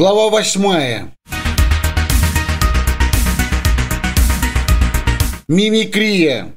Глава восьмая. Мимикрия.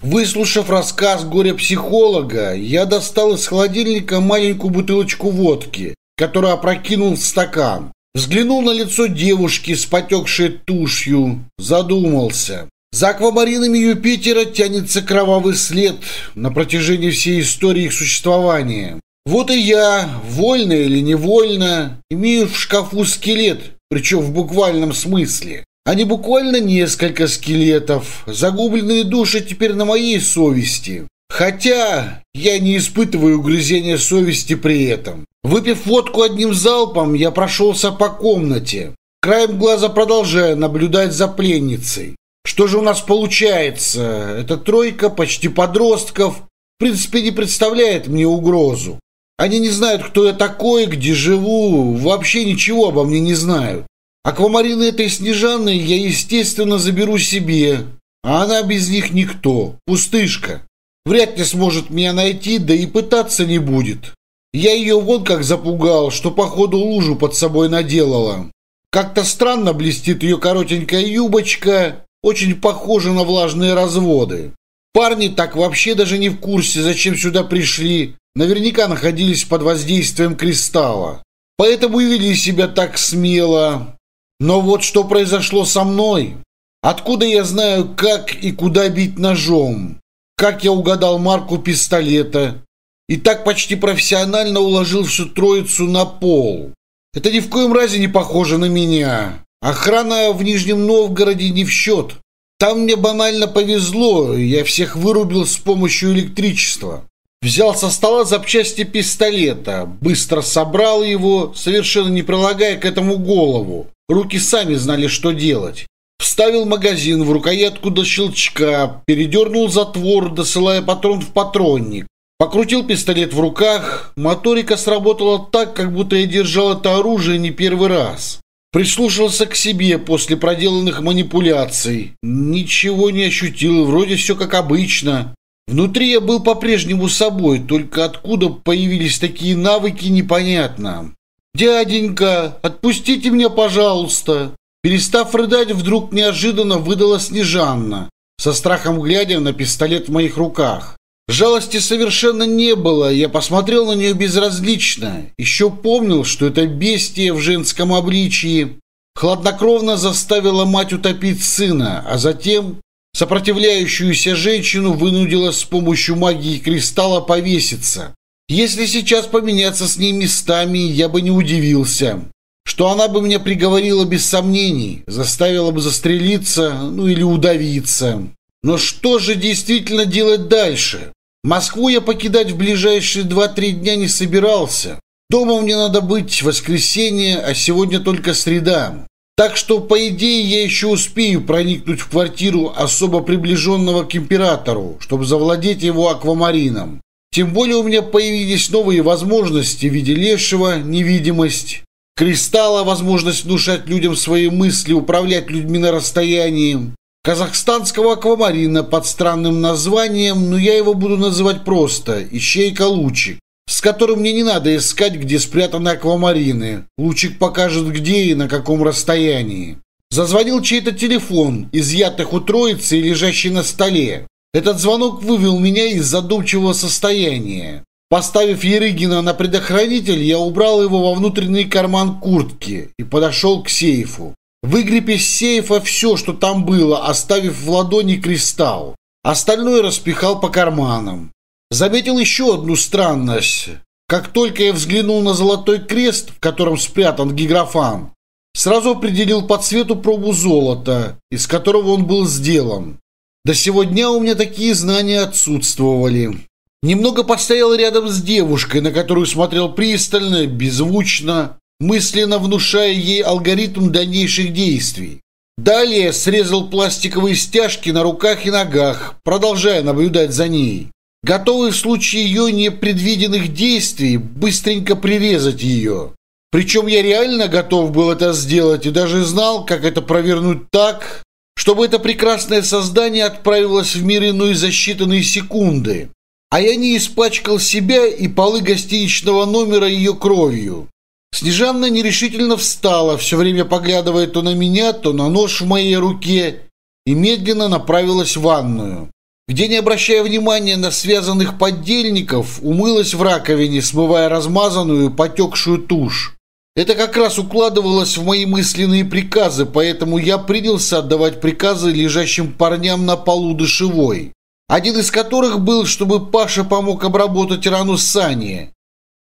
Выслушав рассказ горя-психолога, я достал из холодильника маленькую бутылочку водки, которая опрокинул в стакан. Взглянул на лицо девушки с потекшей тушью, задумался. За аквамаринами Юпитера тянется кровавый след на протяжении всей истории их существования. Вот и я, вольно или невольно, имею в шкафу скелет, причем в буквальном смысле. А не буквально несколько скелетов. Загубленные души теперь на моей совести. Хотя я не испытываю угрызения совести при этом. Выпив водку одним залпом, я прошелся по комнате. Краем глаза продолжая наблюдать за пленницей. Что же у нас получается? Эта тройка почти подростков в принципе не представляет мне угрозу. Они не знают, кто я такой, где живу, вообще ничего обо мне не знают. Аквамарины этой Снежаны я, естественно, заберу себе, а она без них никто, пустышка. Вряд ли сможет меня найти, да и пытаться не будет. Я ее вон как запугал, что походу лужу под собой наделала. Как-то странно блестит ее коротенькая юбочка, очень похожи на влажные разводы. Парни так вообще даже не в курсе, зачем сюда пришли, наверняка находились под воздействием кристалла. Поэтому и вели себя так смело. Но вот что произошло со мной. Откуда я знаю, как и куда бить ножом? Как я угадал марку пистолета? И так почти профессионально уложил всю троицу на пол. Это ни в коем разе не похоже на меня. Охрана в Нижнем Новгороде не в счет. Там мне банально повезло, я всех вырубил с помощью электричества. Взял со стола запчасти пистолета, быстро собрал его, совершенно не прилагая к этому голову. Руки сами знали, что делать. Вставил магазин в рукоятку до щелчка, передернул затвор, досылая патрон в патронник. Покрутил пистолет в руках, моторика сработала так, как будто я держал это оружие не первый раз. Прислушался к себе после проделанных манипуляций. Ничего не ощутил, вроде все как обычно. Внутри я был по-прежнему собой, только откуда появились такие навыки, непонятно. «Дяденька, отпустите меня, пожалуйста!» Перестав рыдать, вдруг неожиданно выдала Снежанна, со страхом глядя на пистолет в моих руках. Жалости совершенно не было, я посмотрел на нее безразлично. Еще помнил, что это бестия в женском обличии. Хладнокровно заставила мать утопить сына, а затем сопротивляющуюся женщину вынудила с помощью магии кристалла повеситься. Если сейчас поменяться с ней местами, я бы не удивился. Что она бы меня приговорила без сомнений, заставила бы застрелиться, ну или удавиться. Но что же действительно делать дальше? Москву я покидать в ближайшие 2-3 дня не собирался. Дома мне надо быть воскресенье, а сегодня только среда. Так что, по идее, я еще успею проникнуть в квартиру особо приближенного к императору, чтобы завладеть его аквамарином. Тем более у меня появились новые возможности в виде лешего, невидимость, кристалла, возможность внушать людям свои мысли, управлять людьми на расстоянии. Казахстанского аквамарина под странным названием, но я его буду называть просто «Ищейка лучик», с которым мне не надо искать, где спрятаны аквамарины. Лучик покажет, где и на каком расстоянии. Зазвонил чей-то телефон, изъятых у троицы и лежащий на столе. Этот звонок вывел меня из задумчивого состояния. Поставив Ерыгина на предохранитель, я убрал его во внутренний карман куртки и подошел к сейфу. Выгреб из сейфа все, что там было, оставив в ладони кристалл. Остальное распихал по карманам. Заметил еще одну странность. Как только я взглянул на золотой крест, в котором спрятан гиграфан, сразу определил по цвету пробу золота, из которого он был сделан. До сегодня у меня такие знания отсутствовали. Немного постоял рядом с девушкой, на которую смотрел пристально, беззвучно, мысленно внушая ей алгоритм дальнейших действий. Далее срезал пластиковые стяжки на руках и ногах, продолжая наблюдать за ней. Готовый в случае ее непредвиденных действий быстренько прирезать ее. Причем я реально готов был это сделать и даже знал, как это провернуть так, чтобы это прекрасное создание отправилось в мир иной за считанные секунды. А я не испачкал себя и полы гостиничного номера ее кровью. Снежанна нерешительно встала, все время поглядывая то на меня, то на нож в моей руке, и медленно направилась в ванную, где, не обращая внимания на связанных поддельников, умылась в раковине, смывая размазанную потекшую тушь. Это как раз укладывалось в мои мысленные приказы, поэтому я принялся отдавать приказы лежащим парням на полу душевой, один из которых был, чтобы Паша помог обработать рану Сани.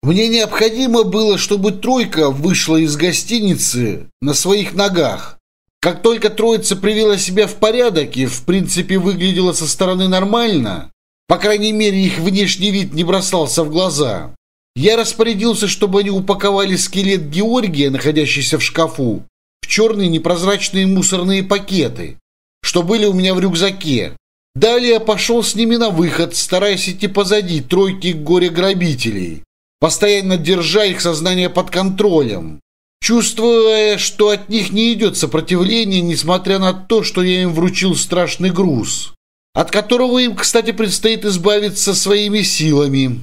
Мне необходимо было, чтобы тройка вышла из гостиницы на своих ногах. Как только троица привела себя в порядок и, в принципе, выглядела со стороны нормально, по крайней мере, их внешний вид не бросался в глаза, я распорядился, чтобы они упаковали скелет Георгия, находящийся в шкафу, в черные непрозрачные мусорные пакеты, что были у меня в рюкзаке. Далее пошел с ними на выход, стараясь идти позади тройки горе-грабителей постоянно держа их сознание под контролем, чувствуя, что от них не идет сопротивление, несмотря на то, что я им вручил страшный груз, от которого им, кстати, предстоит избавиться своими силами.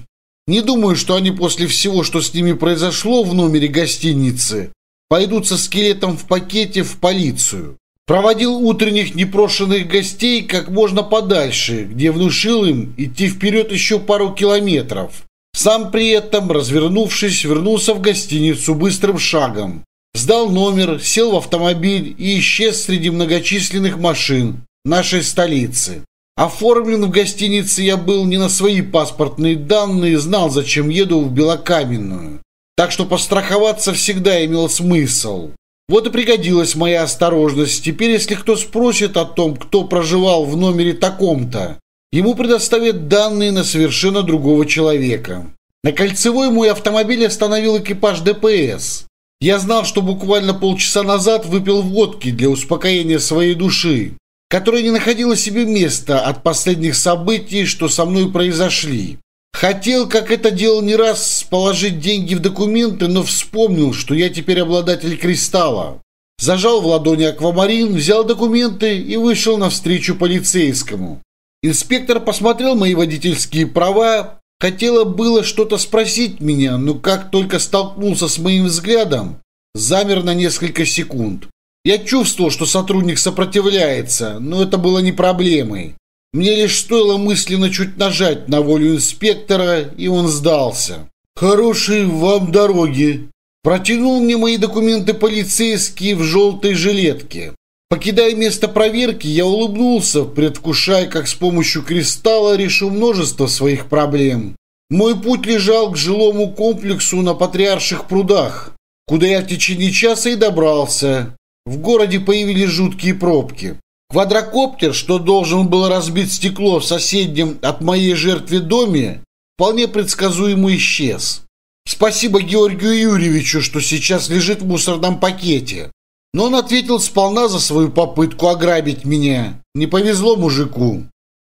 Не думаю, что они после всего, что с ними произошло в номере гостиницы, пойдут со скелетом в пакете в полицию. Проводил утренних непрошенных гостей как можно подальше, где внушил им идти вперед еще пару километров – сам при этом, развернувшись, вернулся в гостиницу быстрым шагом. Сдал номер, сел в автомобиль и исчез среди многочисленных машин нашей столицы. Оформлен в гостинице я был не на свои паспортные данные, знал, зачем еду в Белокаменную. Так что постраховаться всегда имел смысл. Вот и пригодилась моя осторожность. Теперь, если кто спросит о том, кто проживал в номере таком-то, Ему предоставят данные на совершенно другого человека. На кольцевой мой автомобиль остановил экипаж ДПС. Я знал, что буквально полчаса назад выпил водки для успокоения своей души, которая не находила себе места от последних событий, что со мной произошли. Хотел, как это делал не раз, положить деньги в документы, но вспомнил, что я теперь обладатель кристалла. Зажал в ладони аквамарин, взял документы и вышел навстречу полицейскому. Инспектор посмотрел мои водительские права, хотело было что-то спросить меня, но как только столкнулся с моим взглядом, замер на несколько секунд. Я чувствовал, что сотрудник сопротивляется, но это было не проблемой. Мне лишь стоило мысленно чуть нажать на волю инспектора, и он сдался. Хорошие вам дороги!» Протянул мне мои документы полицейские в желтой жилетке. Покидая место проверки, я улыбнулся, предвкушая, как с помощью кристалла решу множество своих проблем. Мой путь лежал к жилому комплексу на Патриарших прудах, куда я в течение часа и добрался. В городе появились жуткие пробки. Квадрокоптер, что должен был разбить стекло в соседнем от моей жертве доме, вполне предсказуемо исчез. Спасибо Георгию Юрьевичу, что сейчас лежит в мусорном пакете. Но он ответил сполна за свою попытку ограбить меня. Не повезло мужику.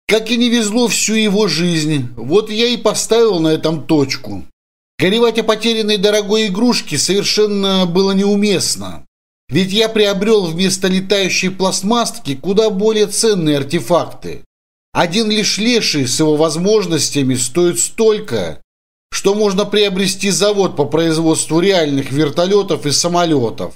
Как и не везло всю его жизнь. Вот я и поставил на этом точку. Горевать о потерянной дорогой игрушке совершенно было неуместно. Ведь я приобрел вместо летающей пластмасски куда более ценные артефакты. Один лишь леший с его возможностями стоит столько, что можно приобрести завод по производству реальных вертолетов и самолетов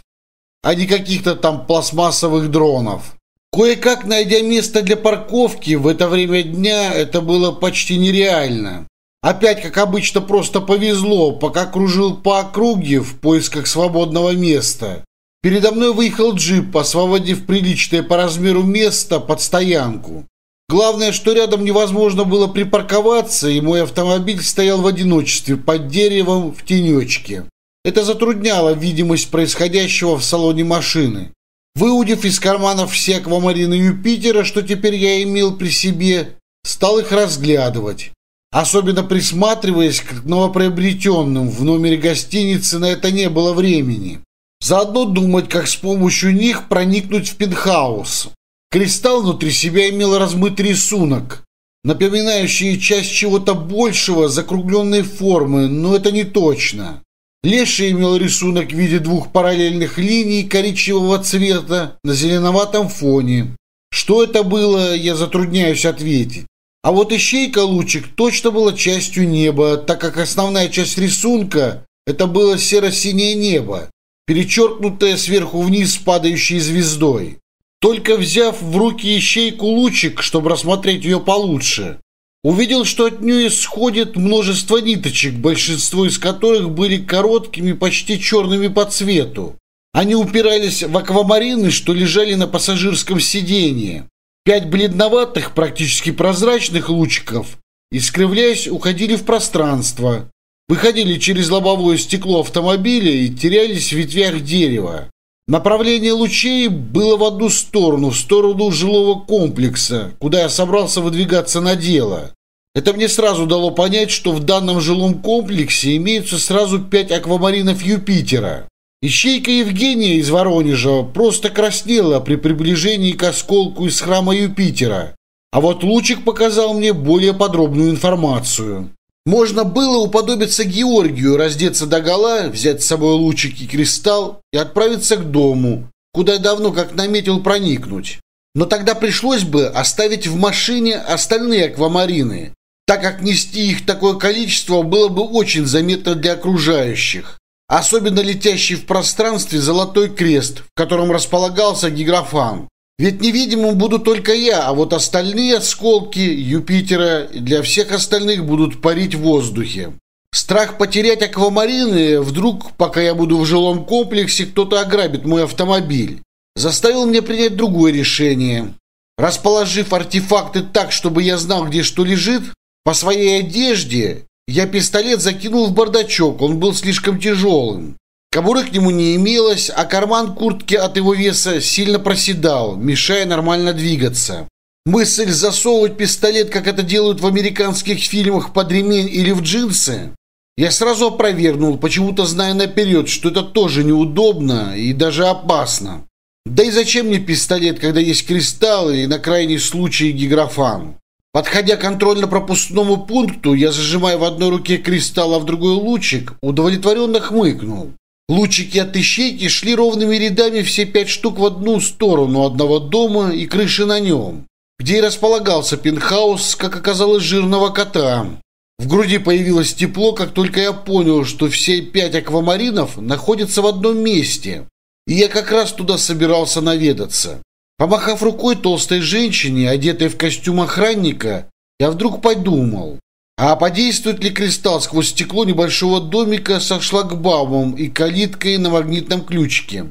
а не каких-то там пластмассовых дронов. Кое-как найдя место для парковки в это время дня, это было почти нереально. Опять, как обычно, просто повезло, пока кружил по округе в поисках свободного места. Передо мной выехал джип, освободив приличное по размеру место под стоянку. Главное, что рядом невозможно было припарковаться, и мой автомобиль стоял в одиночестве под деревом в тенечке. Это затрудняло видимость происходящего в салоне машины. Выудив из карманов все аквамарины Юпитера, что теперь я имел при себе, стал их разглядывать, особенно присматриваясь к новоприобретенным в номере гостиницы на это не было времени. Заодно думать, как с помощью них проникнуть в пентхаус. Кристалл внутри себя имел размытый рисунок, напоминающий часть чего-то большего закругленной формы, но это не точно. Леша имел рисунок в виде двух параллельных линий коричневого цвета на зеленоватом фоне. Что это было, я затрудняюсь ответить. А вот ищейка лучик точно была частью неба, так как основная часть рисунка – это было серо-синее небо, перечеркнутое сверху вниз падающей звездой. Только взяв в руки ищейку лучик, чтобы рассмотреть ее получше, Увидел, что от нее исходит множество ниточек, большинство из которых были короткими, почти черными по цвету. Они упирались в аквамарины, что лежали на пассажирском сиденье. Пять бледноватых, практически прозрачных лучиков, искривляясь, уходили в пространство, выходили через лобовое стекло автомобиля и терялись в ветвях дерева. Направление лучей было в одну сторону, в сторону жилого комплекса, куда я собрался выдвигаться на дело. Это мне сразу дало понять, что в данном жилом комплексе имеются сразу пять аквамаринов Юпитера. Ищейка Евгения из Воронежа просто краснела при приближении к осколку из храма Юпитера. А вот Лучик показал мне более подробную информацию. Можно было уподобиться Георгию, раздеться до гола, взять с собой лучик и кристалл и отправиться к дому, куда давно, как наметил, проникнуть. Но тогда пришлось бы оставить в машине остальные аквамарины, так как нести их такое количество было бы очень заметно для окружающих, особенно летящий в пространстве золотой крест, в котором располагался гиграфан. Ведь невидимым буду только я, а вот остальные осколки Юпитера для всех остальных будут парить в воздухе. Страх потерять аквамарины, вдруг, пока я буду в жилом комплексе, кто-то ограбит мой автомобиль, заставил мне принять другое решение. Расположив артефакты так, чтобы я знал, где что лежит, по своей одежде я пистолет закинул в бардачок, он был слишком тяжелым. Кобурык к нему не имелось, а карман куртки от его веса сильно проседал, мешая нормально двигаться. Мысль засовывать пистолет, как это делают в американских фильмах, под ремень или в джинсы, я сразу опровергнул, почему-то зная наперед, что это тоже неудобно и даже опасно. Да и зачем мне пистолет, когда есть кристаллы и на крайний случай гиграфан? Подходя к контрольно-пропускному пункту, я зажимая в одной руке кристалл, а в другой лучик, удовлетворенно хмыкнул. Лучики от ищейки шли ровными рядами все пять штук в одну сторону одного дома и крыши на нем, где и располагался пентхаус, как оказалось, жирного кота. В груди появилось тепло, как только я понял, что все пять аквамаринов находятся в одном месте, и я как раз туда собирался наведаться. Помахав рукой толстой женщине, одетой в костюм охранника, я вдруг подумал, а подействует ли кристалл сквозь стекло небольшого домика со шлагбаумом и калиткой на магнитном ключике?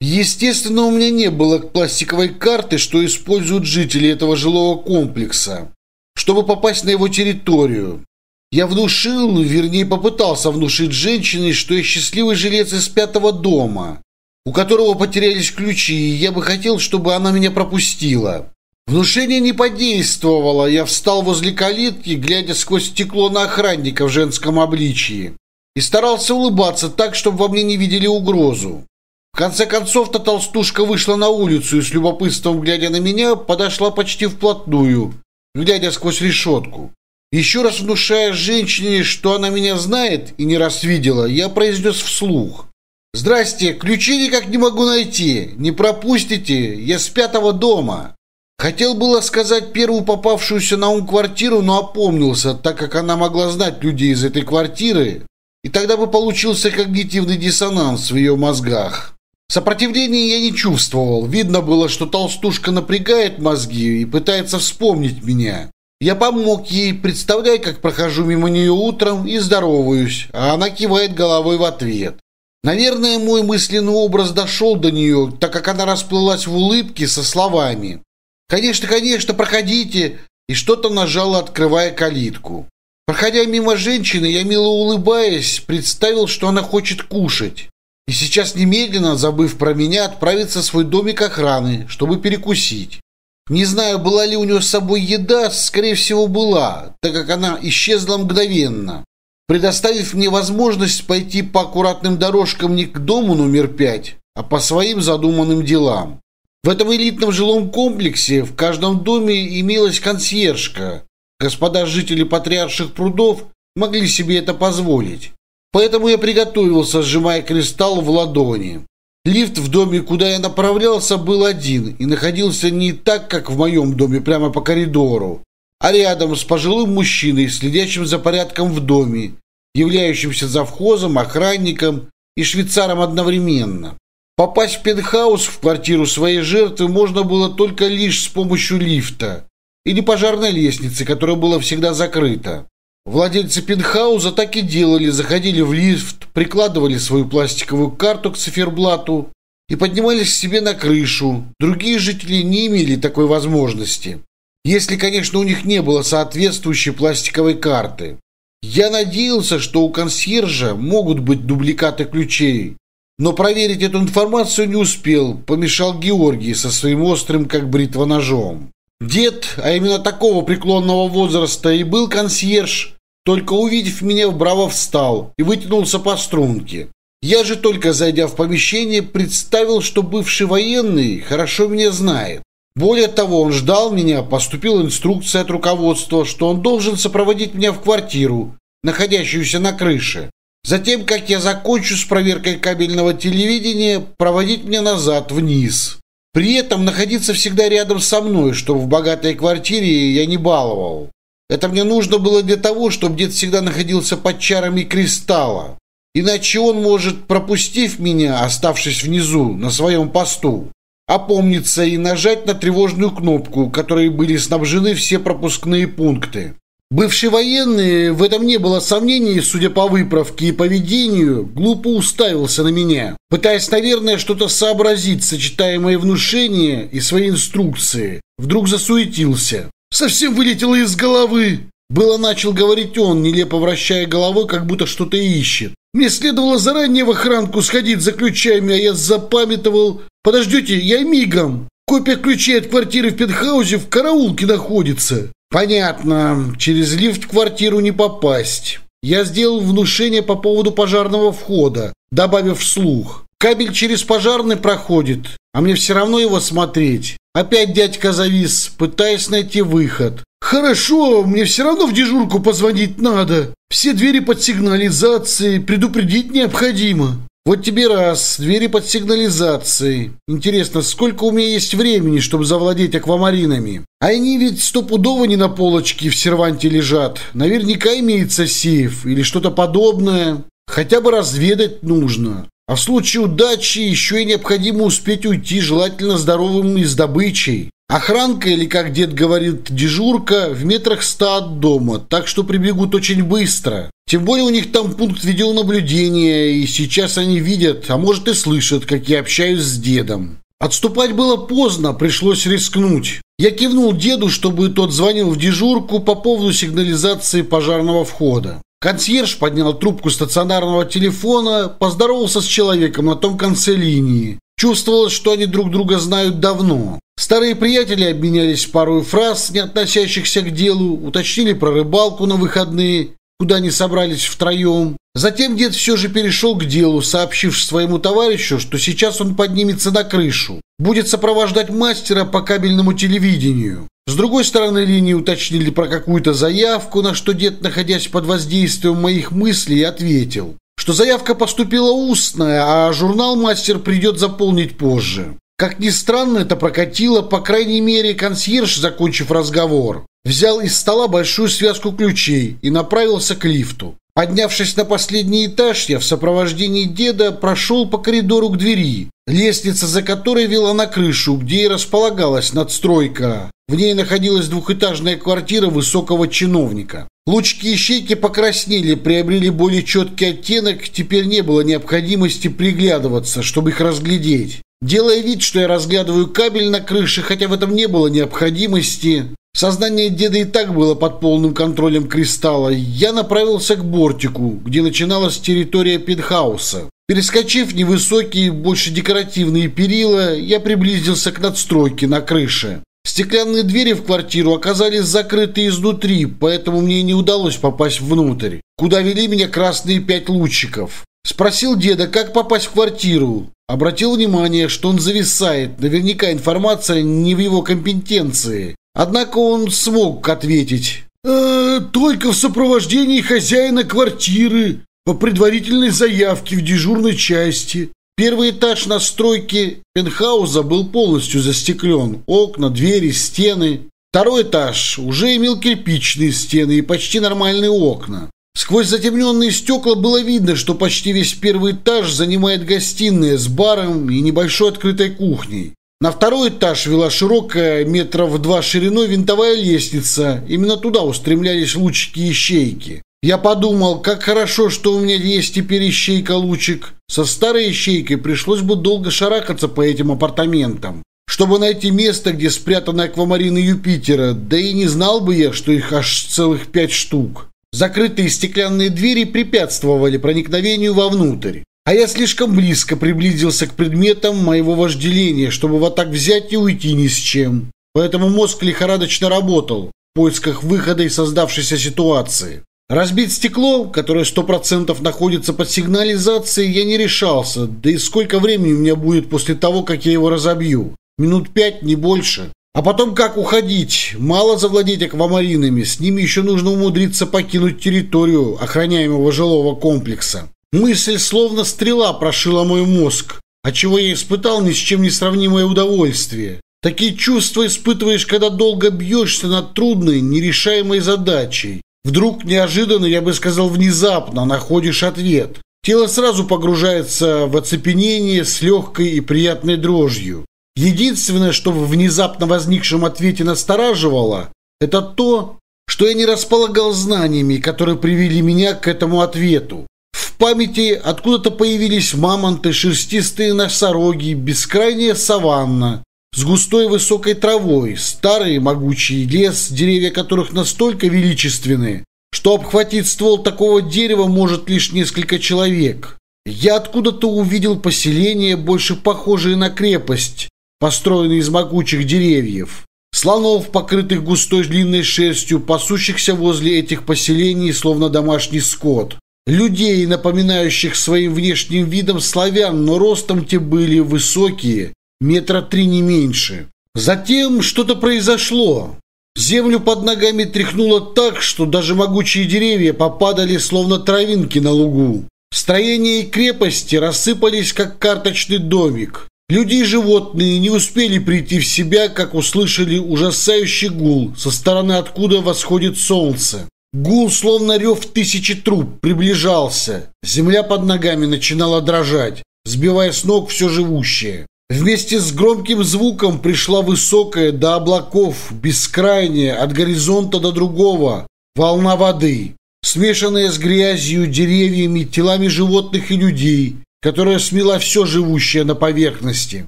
Естественно, у меня не было пластиковой карты, что используют жители этого жилого комплекса, чтобы попасть на его территорию. Я внушил, вернее попытался внушить женщине, что я счастливый жилец из пятого дома, у которого потерялись ключи, и я бы хотел, чтобы она меня пропустила. Внушение не подействовало. Я встал возле калитки, глядя сквозь стекло на охранника в женском обличии. И старался улыбаться так, чтобы во мне не видели угрозу. В конце концов, то толстушка вышла на улицу и с любопытством, глядя на меня, подошла почти вплотную, глядя сквозь решетку. Еще раз внушая женщине, что она меня знает и не раз видела, я произнес вслух. «Здрасте, ключи никак не могу найти, не пропустите, я с пятого дома». Хотел было сказать первую попавшуюся на ум квартиру, но опомнился, так как она могла знать людей из этой квартиры, и тогда бы получился когнитивный диссонанс в ее мозгах. Сопротивления я не чувствовал. Видно было, что толстушка напрягает мозги и пытается вспомнить меня. Я помог ей, представляя, как прохожу мимо нее утром и здороваюсь, а она кивает головой в ответ. Наверное, мой мысленный образ дошел до нее, так как она расплылась в улыбке со словами «Конечно, конечно, проходите!» И что-то нажало, открывая калитку. Проходя мимо женщины, я мило улыбаясь, представил, что она хочет кушать. И сейчас немедленно, забыв про меня, отправиться в свой домик охраны, чтобы перекусить. Не знаю, была ли у нее с собой еда, скорее всего, была, так как она исчезла мгновенно, предоставив мне возможность пойти по аккуратным дорожкам не к дому номер пять, а по своим задуманным делам. В этом элитном жилом комплексе в каждом доме имелась консьержка. Господа жители патриарших прудов могли себе это позволить. Поэтому я приготовился, сжимая кристалл в ладони. Лифт в доме, куда я направлялся, был один и находился не так, как в моем доме, прямо по коридору, а рядом с пожилым мужчиной, следящим за порядком в доме, являющимся завхозом, охранником и швейцаром одновременно. Попасть в пентхаус в квартиру своей жертвы можно было только лишь с помощью лифта или пожарной лестницы, которая была всегда закрыта. Владельцы пентхауса так и делали, заходили в лифт, прикладывали свою пластиковую карту к циферблату и поднимались себе на крышу. Другие жители не имели такой возможности, если, конечно, у них не было соответствующей пластиковой карты. Я надеялся, что у консьержа могут быть дубликаты ключей, но проверить эту информацию не успел, помешал Георгий со своим острым, как бритва, ножом. Дед, а именно такого преклонного возраста, и был консьерж, только увидев меня, браво встал и вытянулся по струнке. Я же только зайдя в помещение, представил, что бывший военный хорошо меня знает. Более того, он ждал меня, поступила инструкция от руководства, что он должен сопроводить меня в квартиру, находящуюся на крыше. Затем, как я закончу с проверкой кабельного телевидения, проводить мне назад, вниз. При этом находиться всегда рядом со мной, чтобы в богатой квартире я не баловал. Это мне нужно было для того, чтобы дед всегда находился под чарами кристалла. Иначе он может, пропустив меня, оставшись внизу, на своем посту, опомниться и нажать на тревожную кнопку, которой были снабжены все пропускные пункты. Бывший военный, в этом не было сомнений, судя по выправке и поведению, глупо уставился на меня, пытаясь, наверное, что-то сообразить, сочетая мои внушения и свои инструкции. Вдруг засуетился. «Совсем вылетело из головы!» Было начал говорить он, нелепо вращая головой, как будто что-то ищет. «Мне следовало заранее в охранку сходить за ключами, а я запамятовал. Подождите, я мигом. Копия ключей от квартиры в пентхаузе в караулке находится. Понятно, через лифт в квартиру не попасть. Я сделал внушение по поводу пожарного входа, добавив вслух. Кабель через пожарный проходит, а мне все равно его смотреть. Опять дядька завис, пытаясь найти выход. «Хорошо, мне все равно в дежурку позвонить надо. Все двери под сигнализацией предупредить необходимо». Вот тебе раз, двери под сигнализацией. Интересно, сколько у меня есть времени, чтобы завладеть аквамаринами? А Они ведь стопудово не на полочке в серванте лежат. Наверняка имеется сейф или что-то подобное. Хотя бы разведать нужно. А в случае удачи еще и необходимо успеть уйти, желательно здоровым и с добычей. Охранка или, как дед говорит, дежурка в метрах ста от дома, так что прибегут очень быстро. Тем более у них там пункт видеонаблюдения, и сейчас они видят, а может и слышат, как я общаюсь с дедом. Отступать было поздно, пришлось рискнуть. Я кивнул деду, чтобы тот звонил в дежурку по поводу сигнализации пожарного входа. Консьерж поднял трубку стационарного телефона, поздоровался с человеком на том конце линии. Чувствовалось, что они друг друга знают давно. Старые приятели обменялись парой фраз, не относящихся к делу, уточнили про рыбалку на выходные, куда они собрались втроем. Затем дед все же перешел к делу, сообщив своему товарищу, что сейчас он поднимется на крышу, будет сопровождать мастера по кабельному телевидению. С другой стороны линии уточнили про какую-то заявку, на что дед, находясь под воздействием моих мыслей, ответил что заявка поступила устная, а журнал мастер придет заполнить позже. Как ни странно, это прокатило, по крайней мере, консьерж, закончив разговор, взял из стола большую связку ключей и направился к лифту. Поднявшись на последний этаж, я в сопровождении деда прошел по коридору к двери, лестница за которой вела на крышу, где и располагалась надстройка. В ней находилась двухэтажная квартира высокого чиновника. Лучки и щеки покраснели, приобрели более четкий оттенок, теперь не было необходимости приглядываться, чтобы их разглядеть. Делая вид, что я разглядываю кабель на крыше, хотя в этом не было необходимости, сознание деда и так было под полным контролем кристалла, я направился к бортику, где начиналась территория пентхауса. Перескочив невысокие, больше декоративные перила, я приблизился к надстройке на крыше. Стеклянные двери в квартиру оказались закрыты изнутри, поэтому мне не удалось попасть внутрь, куда вели меня красные пять лучиков. Спросил деда, как попасть в квартиру. Обратил внимание, что он зависает, наверняка информация не в его компетенции. Однако он смог ответить. «Э, «Только в сопровождении хозяина квартиры, по предварительной заявке в дежурной части. Первый этаж настройки пентхауза был полностью застеклен. Окна, двери, стены. Второй этаж уже имел кирпичные стены и почти нормальные окна. Сквозь затемненные стекла было видно, что почти весь первый этаж занимает гостиная с баром и небольшой открытой кухней. На второй этаж вела широкая, метров два шириной винтовая лестница. Именно туда устремлялись лучики ищейки. Я подумал, как хорошо, что у меня есть теперь ищейка лучик. Со старой ищейкой пришлось бы долго шарахаться по этим апартаментам, чтобы найти место, где спрятаны аквамарины Юпитера, да и не знал бы я, что их аж целых пять штук. Закрытые стеклянные двери препятствовали проникновению вовнутрь, а я слишком близко приблизился к предметам моего вожделения, чтобы вот так взять и уйти ни с чем. Поэтому мозг лихорадочно работал в поисках выхода из создавшейся ситуации. Разбить стекло, которое сто процентов находится под сигнализацией, я не решался, да и сколько времени у меня будет после того, как я его разобью? Минут пять, не больше. А потом как уходить? Мало завладеть аквамаринами, с ними еще нужно умудриться покинуть территорию охраняемого жилого комплекса. Мысль словно стрела прошила мой мозг, от чего я испытал ни с чем не сравнимое удовольствие. Такие чувства испытываешь, когда долго бьешься над трудной, нерешаемой задачей. Вдруг неожиданно, я бы сказал внезапно, находишь ответ. Тело сразу погружается в оцепенение с легкой и приятной дрожью. Единственное, что в внезапно возникшем ответе настораживало, это то, что я не располагал знаниями, которые привели меня к этому ответу. В памяти откуда-то появились мамонты, шерстистые носороги, бескрайняя саванна, с густой высокой травой, старый могучий лес, деревья которых настолько величественны, что обхватить ствол такого дерева может лишь несколько человек. Я откуда-то увидел поселение, больше похожее на крепость, построенное из могучих деревьев. Слонов, покрытых густой длинной шерстью, пасущихся возле этих поселений, словно домашний скот. Людей, напоминающих своим внешним видом славян, но ростом те были высокие, метра три не меньше. Затем что-то произошло. Землю под ногами тряхнуло так, что даже могучие деревья попадали словно травинки на лугу. Строения и крепости рассыпались, как карточный домик. Люди и животные не успели прийти в себя, как услышали ужасающий гул, со стороны откуда восходит солнце. Гул, словно рев тысячи труб, приближался. Земля под ногами начинала дрожать, сбивая с ног все живущее. Вместе с громким звуком пришла высокая до облаков, бескрайняя, от горизонта до другого, волна воды, смешанная с грязью, деревьями, телами животных и людей, которая смела все живущее на поверхности,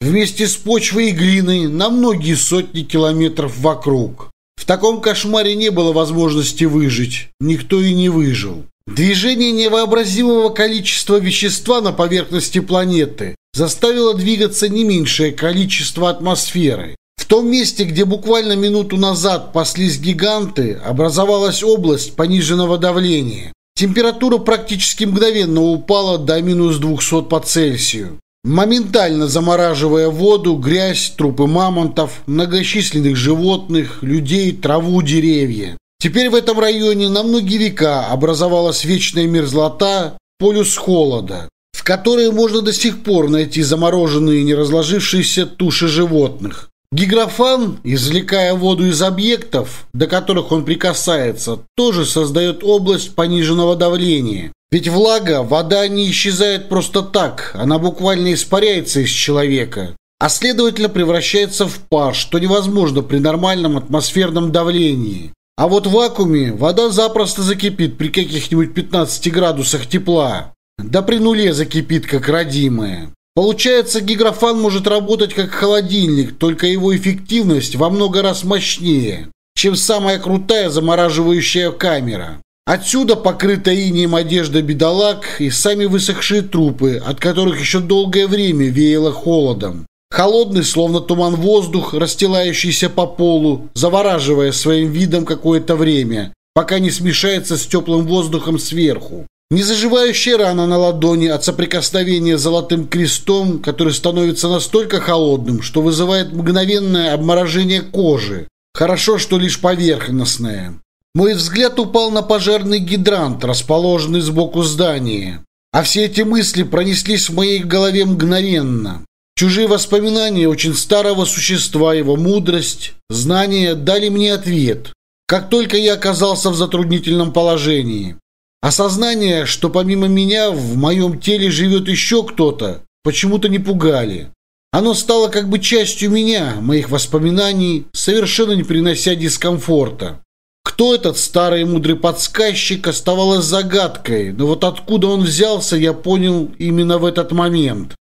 вместе с почвой и глиной на многие сотни километров вокруг. В таком кошмаре не было возможности выжить, никто и не выжил. Движение невообразимого количества вещества на поверхности планеты, заставило двигаться не меньшее количество атмосферы. В том месте, где буквально минуту назад паслись гиганты, образовалась область пониженного давления. Температура практически мгновенно упала до минус 200 по Цельсию, моментально замораживая воду, грязь, трупы мамонтов, многочисленных животных, людей, траву, деревья. Теперь в этом районе на многие века образовалась вечная мерзлота, полюс холода которые можно до сих пор найти замороженные не разложившиеся туши животных. Гиграфан, извлекая воду из объектов, до которых он прикасается, тоже создает область пониженного давления. Ведь влага, вода не исчезает просто так, она буквально испаряется из человека, а следовательно превращается в пар, что невозможно при нормальном атмосферном давлении. А вот в вакууме вода запросто закипит при каких-нибудь 15 градусах тепла. Да при нуле закипит, как родимое. Получается, гиграфан может работать как холодильник, только его эффективность во много раз мощнее, чем самая крутая замораживающая камера. Отсюда покрыта инием одежда бедолаг и сами высохшие трупы, от которых еще долгое время веяло холодом. Холодный, словно туман воздух, расстилающийся по полу, завораживая своим видом какое-то время, пока не смешается с теплым воздухом сверху. Не заживающие рана на ладони от соприкосновения с золотым крестом, который становится настолько холодным, что вызывает мгновенное обморожение кожи. Хорошо, что лишь поверхностное. Мой взгляд упал на пожарный гидрант, расположенный сбоку здания. А все эти мысли пронеслись в моей голове мгновенно. Чужие воспоминания очень старого существа, его мудрость, знания дали мне ответ, как только я оказался в затруднительном положении. Осознание, что помимо меня в моем теле живет еще кто-то, почему-то не пугали. Оно стало как бы частью меня, моих воспоминаний, совершенно не принося дискомфорта. Кто этот старый мудрый подсказчик оставалось загадкой, но вот откуда он взялся, я понял именно в этот момент.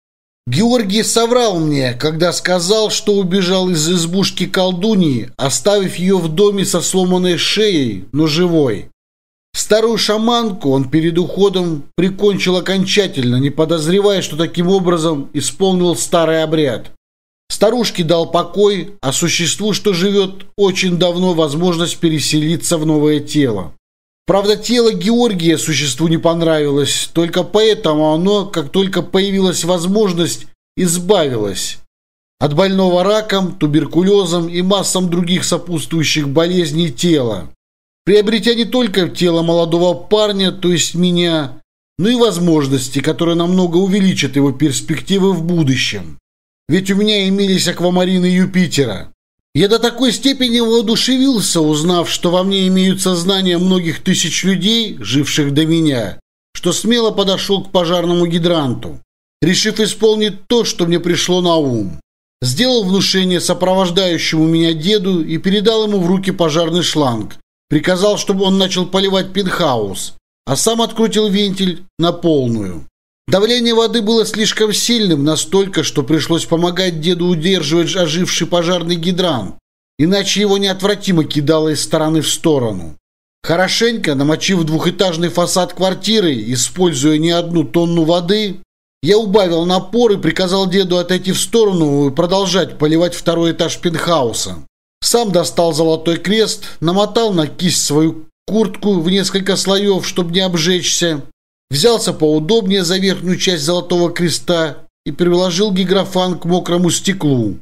Георгий соврал мне, когда сказал, что убежал из избушки колдуньи, оставив ее в доме со сломанной шеей, но живой. Старую шаманку он перед уходом прикончил окончательно, не подозревая, что таким образом исполнил старый обряд. Старушке дал покой, а существу, что живет очень давно, возможность переселиться в новое тело. Правда, тело Георгия существу не понравилось, только поэтому оно, как только появилась возможность, избавилось. От больного раком, туберкулезом и массам других сопутствующих болезней тела приобретя не только тело молодого парня, то есть меня, но и возможности, которые намного увеличат его перспективы в будущем. Ведь у меня имелись аквамарины Юпитера. Я до такой степени воодушевился, узнав, что во мне имеются знания многих тысяч людей, живших до меня, что смело подошел к пожарному гидранту, решив исполнить то, что мне пришло на ум. Сделал внушение сопровождающему меня деду и передал ему в руки пожарный шланг, Приказал, чтобы он начал поливать пентхаус, а сам открутил вентиль на полную. Давление воды было слишком сильным, настолько, что пришлось помогать деду удерживать оживший пожарный гидрант, иначе его неотвратимо кидало из стороны в сторону. Хорошенько намочив двухэтажный фасад квартиры, используя не одну тонну воды, я убавил напор и приказал деду отойти в сторону и продолжать поливать второй этаж пентхауса. Сам достал золотой крест, намотал на кисть свою куртку в несколько слоев, чтобы не обжечься, взялся поудобнее за верхнюю часть золотого креста и приложил гиграфан к мокрому стеклу,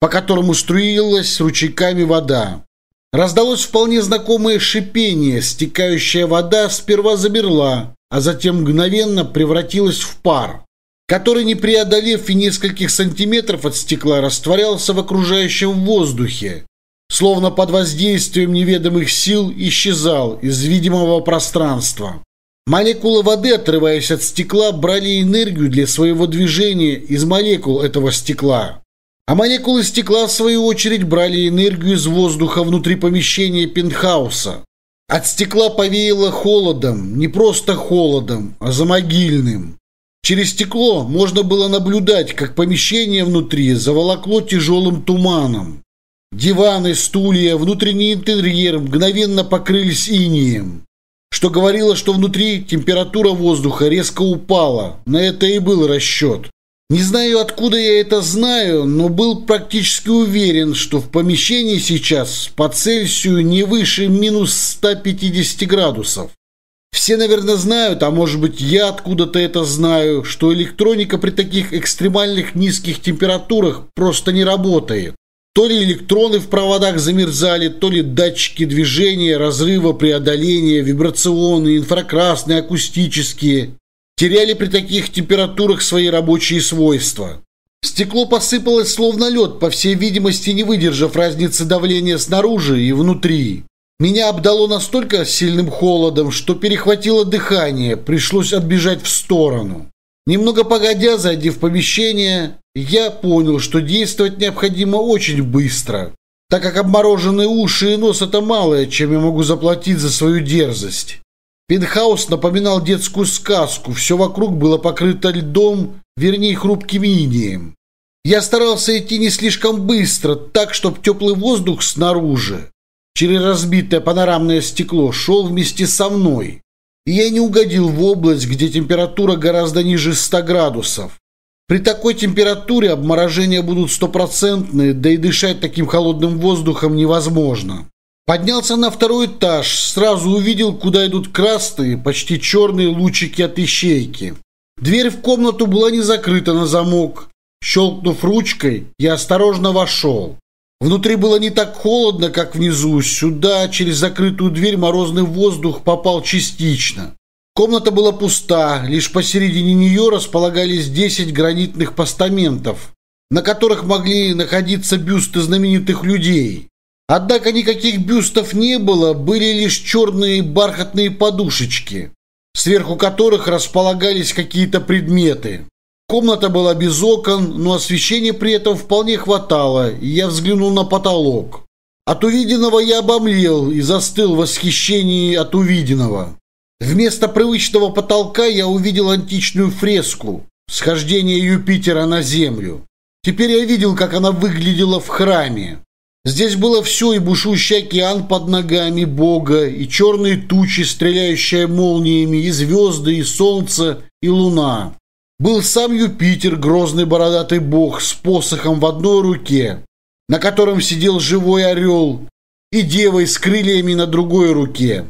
по которому струилась ручейками вода. Раздалось вполне знакомое шипение, стекающая вода сперва замерла, а затем мгновенно превратилась в пар, который, не преодолев и нескольких сантиметров от стекла, растворялся в окружающем воздухе, словно под воздействием неведомых сил, исчезал из видимого пространства. Молекулы воды, отрываясь от стекла, брали энергию для своего движения из молекул этого стекла. А молекулы стекла, в свою очередь, брали энергию из воздуха внутри помещения пентхауса. От стекла повеяло холодом, не просто холодом, а замогильным. Через стекло можно было наблюдать, как помещение внутри заволокло тяжелым туманом. Диваны, стулья, внутренний интерьер мгновенно покрылись инием, что говорило, что внутри температура воздуха резко упала. На это и был расчет. Не знаю, откуда я это знаю, но был практически уверен, что в помещении сейчас по Цельсию не выше минус 150 градусов. Все, наверное, знают, а может быть я откуда-то это знаю, что электроника при таких экстремальных низких температурах просто не работает. То ли электроны в проводах замерзали, то ли датчики движения, разрыва, преодоления, вибрационные, инфракрасные, акустические. Теряли при таких температурах свои рабочие свойства. Стекло посыпалось словно лед, по всей видимости не выдержав разницы давления снаружи и внутри. Меня обдало настолько сильным холодом, что перехватило дыхание, пришлось отбежать в сторону. Немного погодя, зайдя в помещение, я понял, что действовать необходимо очень быстро, так как обмороженные уши и нос – это малое, чем я могу заплатить за свою дерзость. Пентхаус напоминал детскую сказку, все вокруг было покрыто льдом, вернее хрупким инием. Я старался идти не слишком быстро, так, чтобы теплый воздух снаружи, через разбитое панорамное стекло, шел вместе со мной. Я не угодил в область, где температура гораздо ниже 100 градусов. При такой температуре обморожения будут стопроцентные, да и дышать таким холодным воздухом невозможно. Поднялся на второй этаж, сразу увидел, куда идут красные, почти черные лучики от ищейки. Дверь в комнату была не закрыта на замок. Щелкнув ручкой, я осторожно вошел. Внутри было не так холодно, как внизу. Сюда через закрытую дверь морозный воздух попал частично. Комната была пуста, лишь посередине нее располагались 10 гранитных постаментов, на которых могли находиться бюсты знаменитых людей. Однако никаких бюстов не было, были лишь черные бархатные подушечки, сверху которых располагались какие-то предметы. Комната была без окон, но освещения при этом вполне хватало, и я взглянул на потолок. От увиденного я обомлел и застыл в восхищении от увиденного. Вместо привычного потолка я увидел античную фреску «Схождение Юпитера на Землю». Теперь я видел, как она выглядела в храме. Здесь было все, и бушующий океан под ногами Бога, и черные тучи, стреляющие молниями, и звезды, и солнце, и луна был сам Юпитер, грозный бородатый бог с посохом в одной руке, на котором сидел живой орел, и девой с крыльями на другой руке.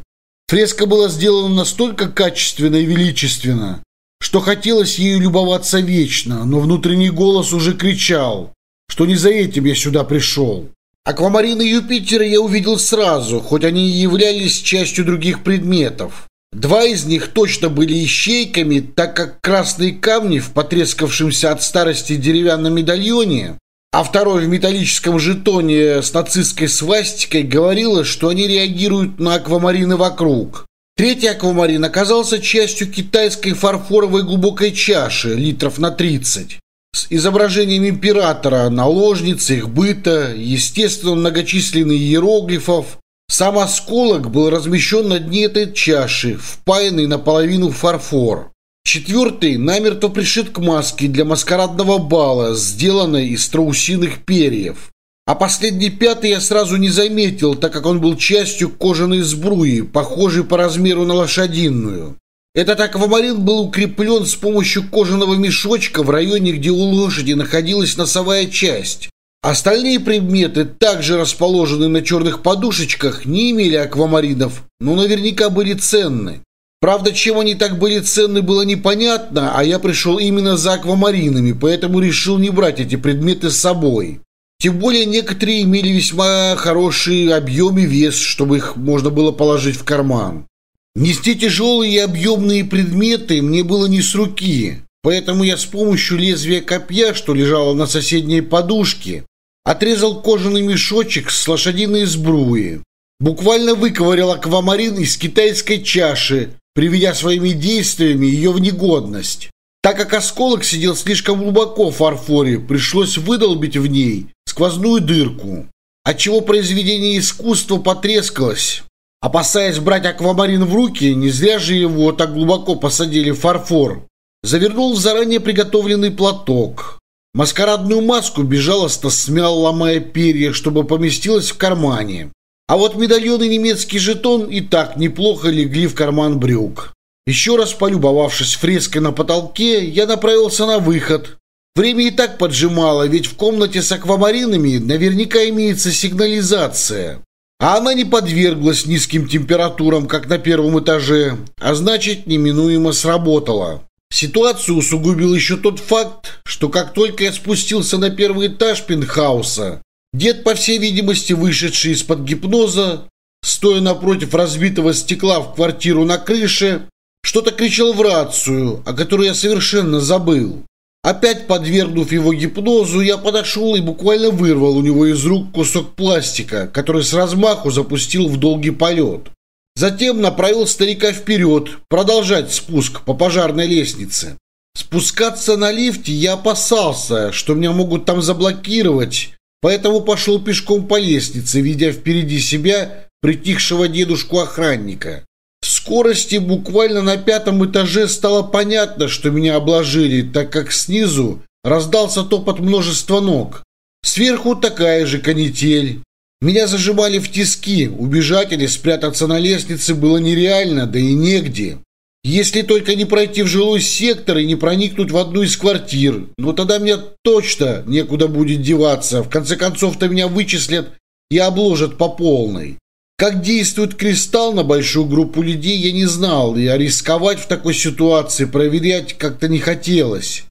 Фреска была сделана настолько качественно и величественно, что хотелось ею любоваться вечно, но внутренний голос уже кричал, что не за этим я сюда пришел. Аквамарины Юпитера я увидел сразу, хоть они и являлись частью других предметов. Два из них точно были ищейками, так как красные камни в потрескавшемся от старости деревянном медальоне, а второй в металлическом жетоне с нацистской свастикой говорило, что они реагируют на аквамарины вокруг. Третий аквамарин оказался частью китайской фарфоровой глубокой чаши, литров на 30, с изображениями императора, наложницы, их быта, естественно, многочисленных иероглифов, сам осколок был размещен на дне этой чаши, впаянный наполовину в фарфор. Четвертый намерто пришит к маске для маскарадного бала, сделанной из страусиных перьев. А последний пятый я сразу не заметил, так как он был частью кожаной сбруи, похожей по размеру на лошадиную. Этот аквамарин был укреплен с помощью кожаного мешочка в районе, где у лошади находилась носовая часть. Остальные предметы, также расположенные на черных подушечках, не имели аквамаринов, но наверняка были ценны. Правда, чем они так были ценны, было непонятно, а я пришел именно за аквамаринами, поэтому решил не брать эти предметы с собой. Тем более некоторые имели весьма хороший объем и вес, чтобы их можно было положить в карман. Нести тяжелые и объемные предметы мне было не с руки, поэтому я с помощью лезвия копья, что лежало на соседней подушке, Отрезал кожаный мешочек с лошадиной сбруи. Буквально выковырял аквамарин из китайской чаши, приведя своими действиями ее в негодность. Так как осколок сидел слишком глубоко в фарфоре, пришлось выдолбить в ней сквозную дырку, отчего произведение искусства потрескалось. Опасаясь брать аквамарин в руки, не зря же его так глубоко посадили в фарфор. Завернул в заранее приготовленный платок. Маскарадную маску безжалостно смял, ломая перья, чтобы поместилась в кармане. А вот медальон и немецкий жетон и так неплохо легли в карман брюк. Еще раз полюбовавшись фреской на потолке, я направился на выход. Время и так поджимало, ведь в комнате с аквамаринами наверняка имеется сигнализация. А она не подверглась низким температурам, как на первом этаже, а значит, неминуемо сработала. Ситуацию усугубил еще тот факт, что как только я спустился на первый этаж пентхауса, дед, по всей видимости, вышедший из-под гипноза, стоя напротив разбитого стекла в квартиру на крыше, что-то кричал в рацию, о которой я совершенно забыл. Опять подвергнув его гипнозу, я подошел и буквально вырвал у него из рук кусок пластика, который с размаху запустил в долгий полет. Затем направил старика вперед, продолжать спуск по пожарной лестнице. Спускаться на лифте я опасался, что меня могут там заблокировать, поэтому пошел пешком по лестнице, видя впереди себя притихшего дедушку-охранника. В скорости буквально на пятом этаже стало понятно, что меня обложили, так как снизу раздался топот множества ног. Сверху такая же канитель. Меня зажимали в тиски, убежать или спрятаться на лестнице было нереально, да и негде. Если только не пройти в жилой сектор и не проникнуть в одну из квартир, ну тогда мне точно некуда будет деваться. В конце концов-то меня вычислят и обложат по полной. Как действует кристалл на большую группу людей, я не знал, и рисковать в такой ситуации проверять как-то не хотелось.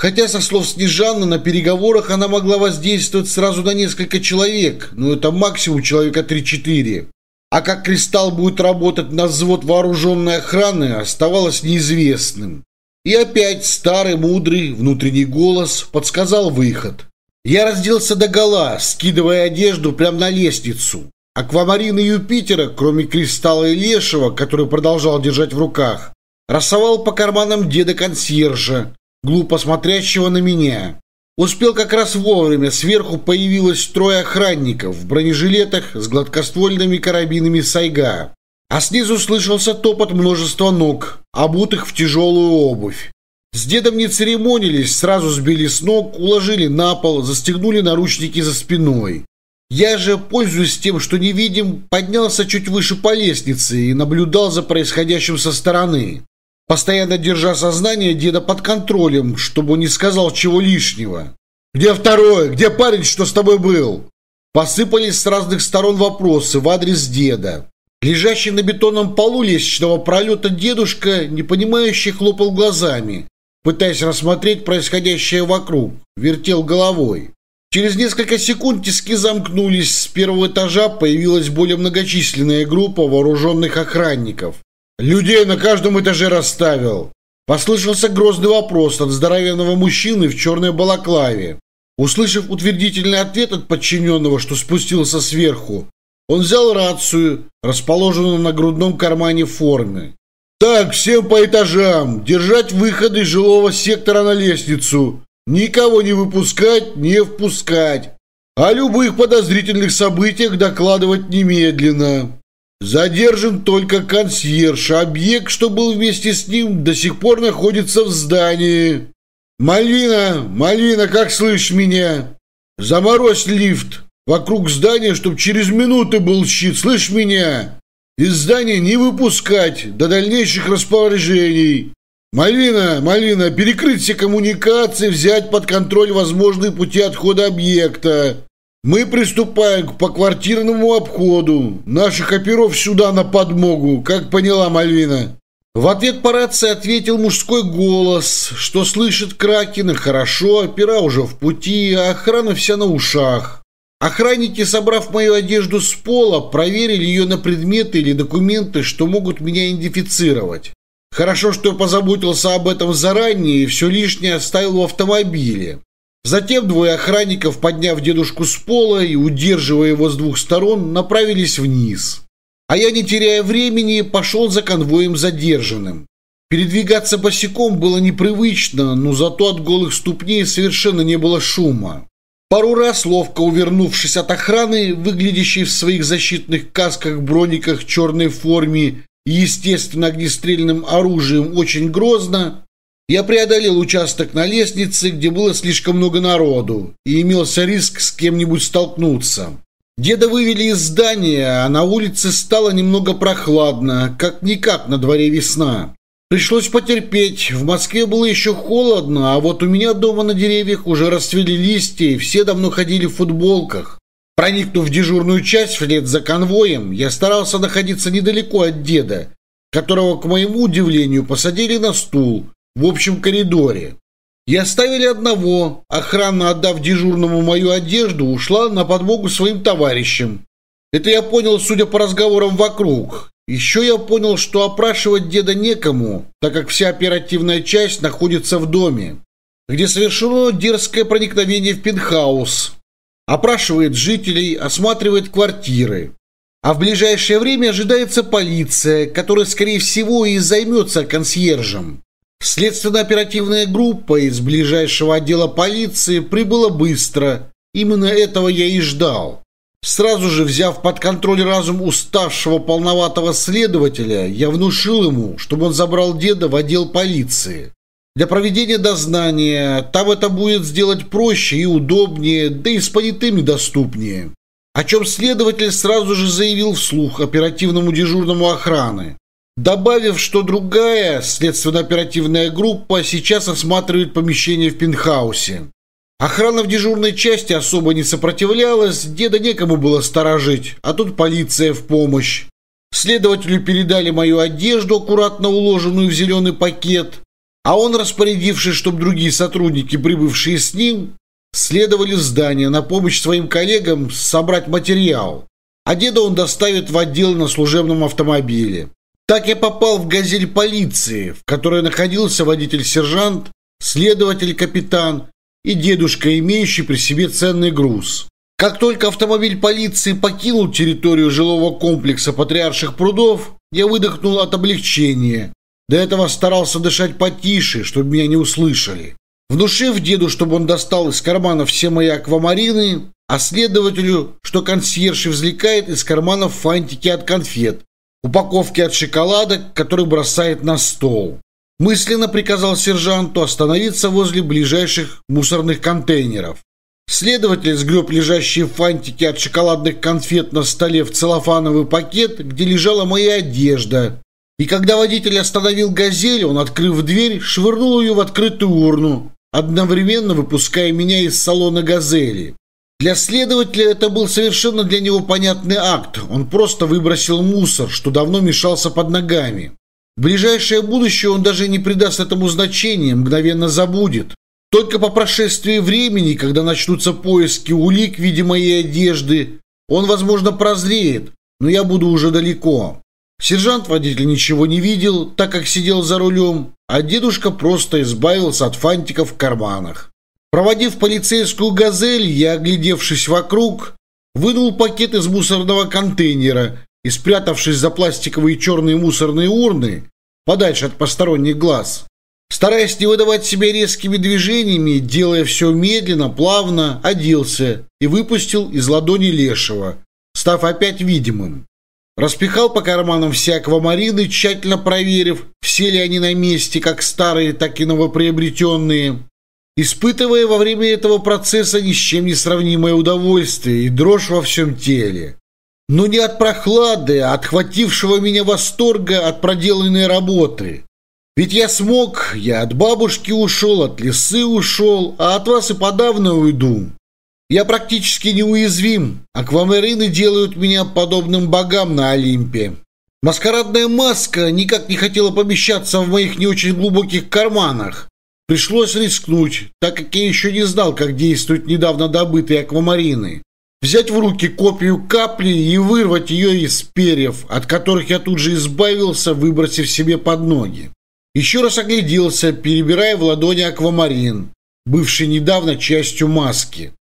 Хотя, со слов Снежаны, на переговорах она могла воздействовать сразу на несколько человек, но это максимум человека 3-4. А как «Кристалл» будет работать на взвод вооруженной охраны, оставалось неизвестным. И опять старый мудрый внутренний голос подсказал выход. Я разделся до гола, скидывая одежду прямо на лестницу. Аквамарины Юпитера, кроме кристалла и лешего, который продолжал держать в руках, рассовал по карманам деда-консьержа, глупо смотрящего на меня. Успел как раз вовремя, сверху появилось трое охранников в бронежилетах с гладкоствольными карабинами «Сайга». А снизу слышался топот множества ног, обутых в тяжелую обувь. С дедом не церемонились, сразу сбили с ног, уложили на пол, застегнули наручники за спиной. Я же, пользуясь тем, что не видим, поднялся чуть выше по лестнице и наблюдал за происходящим со стороны постоянно держа сознание деда под контролем, чтобы не сказал чего лишнего. «Где второе? Где парень, что с тобой был?» Посыпались с разных сторон вопросы в адрес деда. Лежащий на бетонном полу лестничного пролета дедушка, не понимающий, хлопал глазами, пытаясь рассмотреть происходящее вокруг, вертел головой. Через несколько секунд тиски замкнулись, с первого этажа появилась более многочисленная группа вооруженных охранников. Людей на каждом этаже расставил. Послышался грозный вопрос от здоровенного мужчины в черной балаклаве. Услышав утвердительный ответ от подчиненного, что спустился сверху, он взял рацию, расположенную на грудном кармане формы. «Так, всем по этажам! Держать выходы жилого сектора на лестницу! Никого не выпускать, не впускать! О любых подозрительных событиях докладывать немедленно!» Задержан только консьерж. А объект, что был вместе с ним, до сих пор находится в здании. Мальвина, Мальвина, как слышишь меня? Заморозь лифт. Вокруг здания, чтобы через минуты был щит. Слышишь меня? Из здания не выпускать до дальнейших распоряжений. Мальвина, Мальвина, перекрыть все коммуникации, взять под контроль возможные пути отхода объекта. Мы приступаем к поквартирному обходу. Наших оперов сюда на подмогу, как поняла Мальвина. В ответ по рации ответил мужской голос, что слышит Кракена хорошо, опера уже в пути, а охрана вся на ушах. Охранники, собрав мою одежду с пола, проверили ее на предметы или документы, что могут меня идентифицировать. Хорошо, что я позаботился об этом заранее и все лишнее оставил в автомобиле. Затем двое охранников, подняв дедушку с пола и удерживая его с двух сторон, направились вниз. А я, не теряя времени, пошел за конвоем задержанным. Передвигаться босиком было непривычно, но зато от голых ступней совершенно не было шума. Пару раз, ловко увернувшись от охраны, выглядящей в своих защитных касках, брониках, черной форме и, естественно, огнестрельным оружием очень грозно, я преодолел участок на лестнице, где было слишком много народу, и имелся риск с кем-нибудь столкнуться. Деда вывели из здания, а на улице стало немного прохладно, как-никак на дворе весна. Пришлось потерпеть, в Москве было еще холодно, а вот у меня дома на деревьях уже расцвели листья, и все давно ходили в футболках. Проникнув в дежурную часть вслед за конвоем, я старался находиться недалеко от деда, которого, к моему удивлению, посадили на стул – в общем коридоре. Я оставили одного. Охрана, отдав дежурному мою одежду, ушла на подмогу своим товарищам. Это я понял, судя по разговорам вокруг. Еще я понял, что опрашивать деда некому, так как вся оперативная часть находится в доме, где совершено дерзкое проникновение в пентхаус. Опрашивает жителей, осматривает квартиры. А в ближайшее время ожидается полиция, которая, скорее всего, и займется консьержем. Следственно-оперативная группа из ближайшего отдела полиции прибыла быстро. Именно этого я и ждал. Сразу же взяв под контроль разум уставшего полноватого следователя, я внушил ему, чтобы он забрал деда в отдел полиции. Для проведения дознания там это будет сделать проще и удобнее, да и с понятыми доступнее. О чем следователь сразу же заявил вслух оперативному дежурному охраны добавив, что другая следственно-оперативная группа сейчас осматривает помещение в пентхаусе. Охрана в дежурной части особо не сопротивлялась, деда некому было сторожить, а тут полиция в помощь. Следователю передали мою одежду, аккуратно уложенную в зеленый пакет, а он, распорядившись, чтобы другие сотрудники, прибывшие с ним, следовали в здание на помощь своим коллегам собрать материал, а деда он доставит в отдел на служебном автомобиле. Так я попал в газель полиции, в которой находился водитель-сержант, следователь-капитан и дедушка, имеющий при себе ценный груз. Как только автомобиль полиции покинул территорию жилого комплекса Патриарших прудов, я выдохнул от облегчения. До этого старался дышать потише, чтобы меня не услышали. Внушив деду, чтобы он достал из кармана все мои аквамарины, а следователю, что консьерж извлекает из карманов фантики от конфет, упаковки от шоколада, который бросает на стол. Мысленно приказал сержанту остановиться возле ближайших мусорных контейнеров. Следователь сгреб лежащие фантики от шоколадных конфет на столе в целлофановый пакет, где лежала моя одежда. И когда водитель остановил «Газель», он, открыв дверь, швырнул ее в открытую урну, одновременно выпуская меня из салона «Газели». Для следователя это был совершенно для него понятный акт. Он просто выбросил мусор, что давно мешался под ногами. В ближайшее будущее он даже не придаст этому значения, мгновенно забудет. Только по прошествии времени, когда начнутся поиски улик в виде моей одежды, он, возможно, прозреет, но я буду уже далеко. Сержант-водитель ничего не видел, так как сидел за рулем, а дедушка просто избавился от фантиков в карманах. Проводив полицейскую «Газель», я, оглядевшись вокруг, вынул пакет из мусорного контейнера и, спрятавшись за пластиковые черные мусорные урны, подальше от посторонних глаз, стараясь не выдавать себя резкими движениями, делая все медленно, плавно, оделся и выпустил из ладони лешего, став опять видимым. Распихал по карманам все аквамарины, тщательно проверив, все ли они на месте, как старые, так и новоприобретенные – испытывая во время этого процесса ни с чем не сравнимое удовольствие и дрожь во всем теле. Но не от прохлады, а от меня восторга от проделанной работы. Ведь я смог, я от бабушки ушел, от лисы ушел, а от вас и подавно уйду. Я практически неуязвим, а квамерины делают меня подобным богам на Олимпе. Маскарадная маска никак не хотела помещаться в моих не очень глубоких карманах, Пришлось рискнуть, так как я еще не знал, как действуют недавно добытые аквамарины. Взять в руки копию капли и вырвать ее из перьев, от которых я тут же избавился, выбросив себе под ноги. Еще раз огляделся, перебирая в ладони аквамарин, бывший недавно частью маски.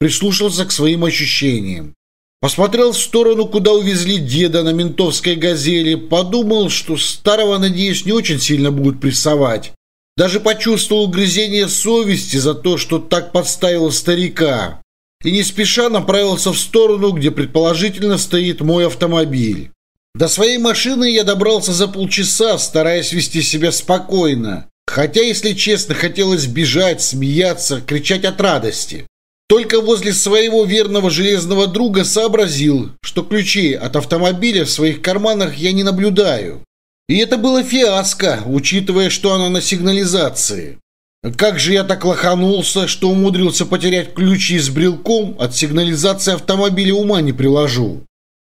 Прислушался к своим ощущениям. Посмотрел в сторону, куда увезли деда на ментовской газели, подумал, что старого, надеюсь, не очень сильно будут прессовать даже почувствовал грызение совести за то, что так подставил старика. И не спеша направился в сторону, где предположительно стоит мой автомобиль. До своей машины я добрался за полчаса, стараясь вести себя спокойно. Хотя, если честно, хотелось бежать, смеяться, кричать от радости. Только возле своего верного железного друга сообразил, что ключи от автомобиля в своих карманах я не наблюдаю. И это было фиаско, учитывая, что она на сигнализации. Как же я так лоханулся, что умудрился потерять ключи с брелком от сигнализации автомобиля ума не приложу.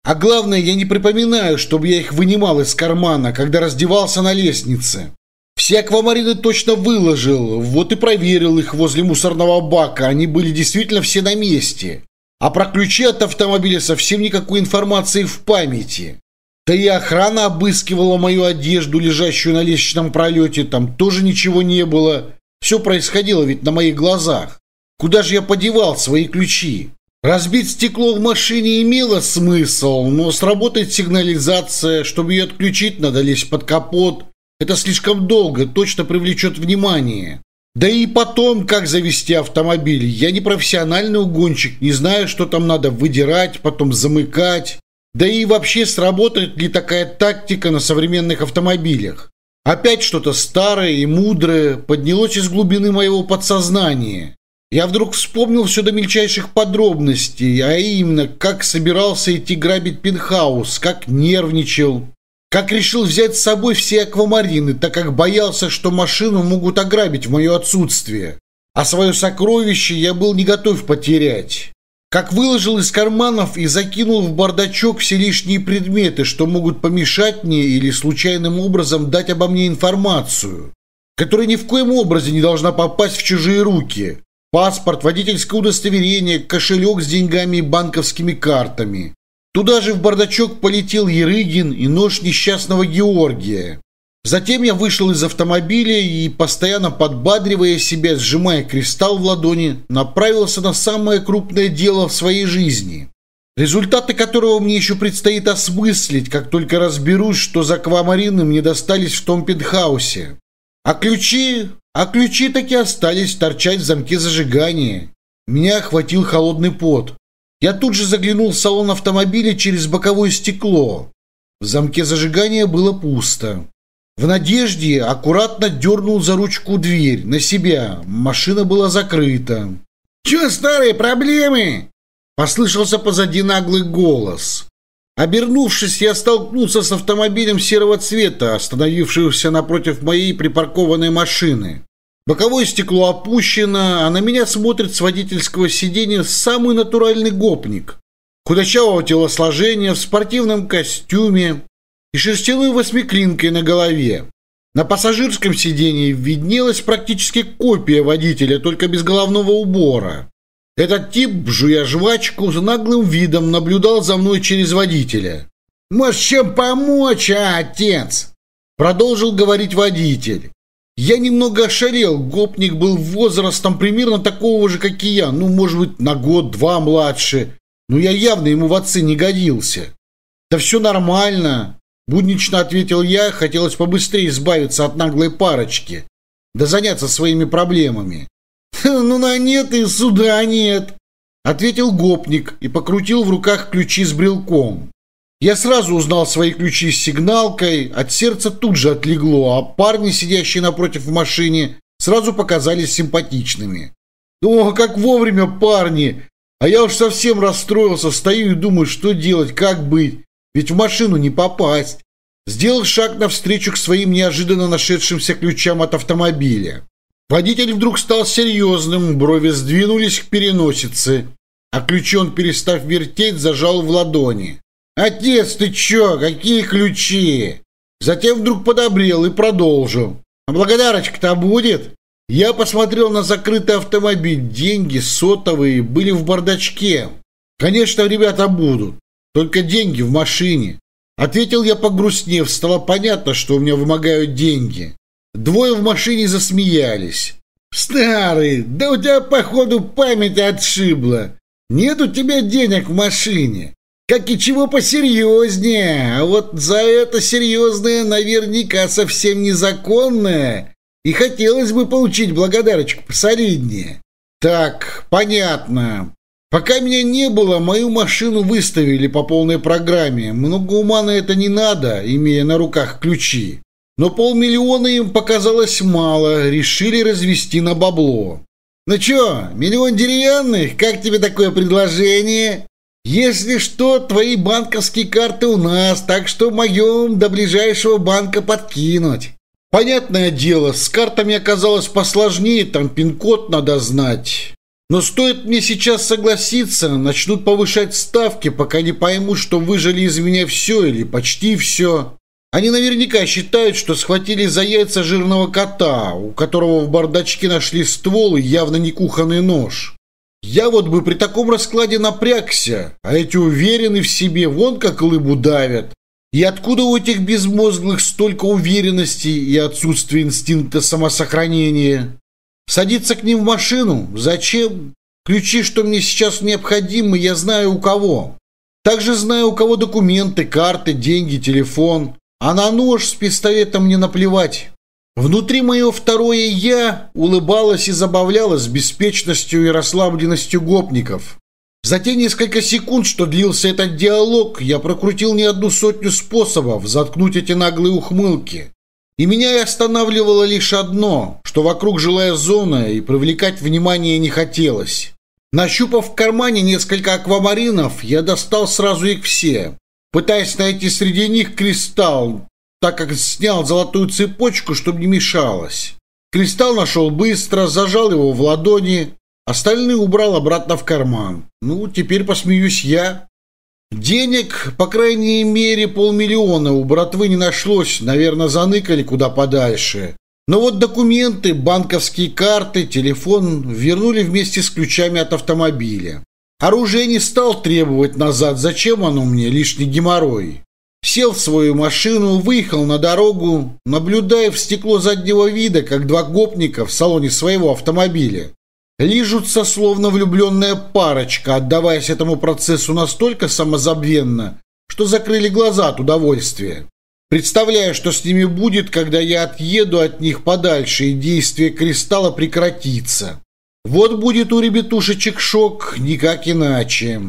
А главное, я не припоминаю, чтобы я их вынимал из кармана, когда раздевался на лестнице. Все аквамарины точно выложил, вот и проверил их возле мусорного бака, они были действительно все на месте. А про ключи от автомобиля совсем никакой информации в памяти. Да и охрана обыскивала мою одежду, лежащую на лестничном пролете. Там тоже ничего не было. Все происходило ведь на моих глазах. Куда же я подевал свои ключи? Разбить стекло в машине имело смысл, но сработает сигнализация, чтобы ее отключить, надо лезть под капот. Это слишком долго, точно привлечет внимание. Да и потом, как завести автомобиль? Я не профессиональный угонщик, не знаю, что там надо выдирать, потом замыкать. Да и вообще, сработает ли такая тактика на современных автомобилях? Опять что-то старое и мудрое поднялось из глубины моего подсознания. Я вдруг вспомнил все до мельчайших подробностей, а именно, как собирался идти грабить пентхаус, как нервничал, как решил взять с собой все аквамарины, так как боялся, что машину могут ограбить в мое отсутствие. А свое сокровище я был не готов потерять как выложил из карманов и закинул в бардачок все лишние предметы, что могут помешать мне или случайным образом дать обо мне информацию, которая ни в коем образе не должна попасть в чужие руки. Паспорт, водительское удостоверение, кошелек с деньгами и банковскими картами. Туда же в бардачок полетел Ерыгин и нож несчастного Георгия. Затем я вышел из автомобиля и, постоянно подбадривая себя, сжимая кристалл в ладони, направился на самое крупное дело в своей жизни, результаты которого мне еще предстоит осмыслить, как только разберусь, что за аквамарины мне достались в том пентхаусе. А ключи... А ключи таки остались торчать в замке зажигания. Меня охватил холодный пот. Я тут же заглянул в салон автомобиля через боковое стекло. В замке зажигания было пусто. В надежде аккуратно дернул за ручку дверь на себя. Машина была закрыта. «Че старые проблемы?» Послышался позади наглый голос. Обернувшись, я столкнулся с автомобилем серого цвета, остановившегося напротив моей припаркованной машины. Боковое стекло опущено, а на меня смотрит с водительского сиденья самый натуральный гопник. Худощавого телосложения, в спортивном костюме, и шерстяной восьмиклинкой на голове. На пассажирском сидении виднелась практически копия водителя, только без головного убора. Этот тип, жуя жвачку, с наглым видом наблюдал за мной через водителя. «Может, чем помочь, а, отец?» Продолжил говорить водитель. Я немного ошарел, гопник был возрастом примерно такого же, как и я, ну, может быть, на год-два младше, но я явно ему в отцы не годился. «Да все нормально», буднично ответил я, хотелось побыстрее избавиться от наглой парочки, да заняться своими проблемами. «Ну на нет и суда нет!» — ответил гопник и покрутил в руках ключи с брелком. Я сразу узнал свои ключи с сигналкой, от сердца тут же отлегло, а парни, сидящие напротив в машине, сразу показались симпатичными. «О, как вовремя, парни!» А я уж совсем расстроился, стою и думаю, что делать, как быть ведь в машину не попасть. Сделал шаг навстречу к своим неожиданно нашедшимся ключам от автомобиля. Водитель вдруг стал серьезным, брови сдвинулись к переносице, а ключ он, перестав вертеть, зажал в ладони. «Отец, ты че, Какие ключи?» Затем вдруг подобрел и продолжил. «А благодарочка-то будет?» Я посмотрел на закрытый автомобиль. Деньги сотовые были в бардачке. «Конечно, ребята будут. Только деньги в машине. Ответил я погрустнев, стало понятно, что у меня вымогают деньги. Двое в машине засмеялись. «Старый, да у тебя, походу, память отшибла. Нет у тебя денег в машине. Как и чего посерьезнее. А вот за это серьезное наверняка совсем незаконное. И хотелось бы получить благодарочку посолиднее». «Так, понятно. Пока меня не было, мою машину выставили по полной программе. Много ума на это не надо, имея на руках ключи. Но полмиллиона им показалось мало, решили развести на бабло. Ну чё, миллион деревянных? Как тебе такое предложение? Если что, твои банковские карты у нас, так что моем до ближайшего банка подкинуть. Понятное дело, с картами оказалось посложнее, там пин-код надо знать. Но стоит мне сейчас согласиться, начнут повышать ставки, пока не пойму, что выжили из меня все или почти все. Они наверняка считают, что схватили за яйца жирного кота, у которого в бардачке нашли ствол и явно не кухонный нож. Я вот бы при таком раскладе напрягся, а эти уверены в себе, вон как лыбу давят. И откуда у этих безмозглых столько уверенности и отсутствия инстинкта самосохранения? садиться к ним в машину. Зачем? Ключи, что мне сейчас необходимы, я знаю у кого. Также знаю у кого документы, карты, деньги, телефон. А на нож с пистолетом не наплевать. Внутри мое второе «я» улыбалась и забавлялось беспечностью и расслабленностью гопников. За те несколько секунд, что длился этот диалог, я прокрутил не одну сотню способов заткнуть эти наглые ухмылки. И меня и останавливало лишь одно, что вокруг жилая зона, и привлекать внимание не хотелось. Нащупав в кармане несколько аквамаринов, я достал сразу их все, пытаясь найти среди них кристалл, так как снял золотую цепочку, чтобы не мешалось. Кристалл нашел быстро, зажал его в ладони, остальные убрал обратно в карман. Ну, теперь посмеюсь я. Денег, по крайней мере, полмиллиона у братвы не нашлось, наверное, заныкали куда подальше. Но вот документы, банковские карты, телефон вернули вместе с ключами от автомобиля. Оружие не стал требовать назад, зачем оно мне, лишний геморрой. Сел в свою машину, выехал на дорогу, наблюдая в стекло заднего вида, как два гопника в салоне своего автомобиля Лижутся, словно влюбленная парочка, отдаваясь этому процессу настолько самозабвенно, что закрыли глаза от удовольствия. представляя, что с ними будет, когда я отъеду от них подальше, и действие кристалла прекратится. Вот будет у ребятушечек шок, никак иначе.